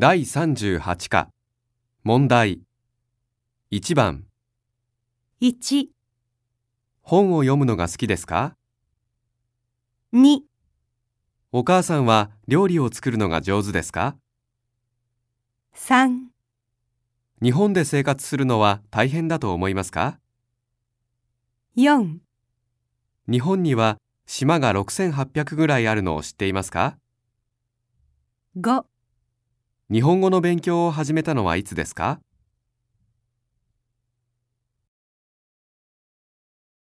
第38課。問題。1番。1、本を読むのが好きですか？2、お母さんは料理を作るのが上手ですか？3、日本で生活するのは大変だと思いますか？4日本には島が6800ぐらいあるのを知っていますか？5日本語の勉強を始めたのはいつですか？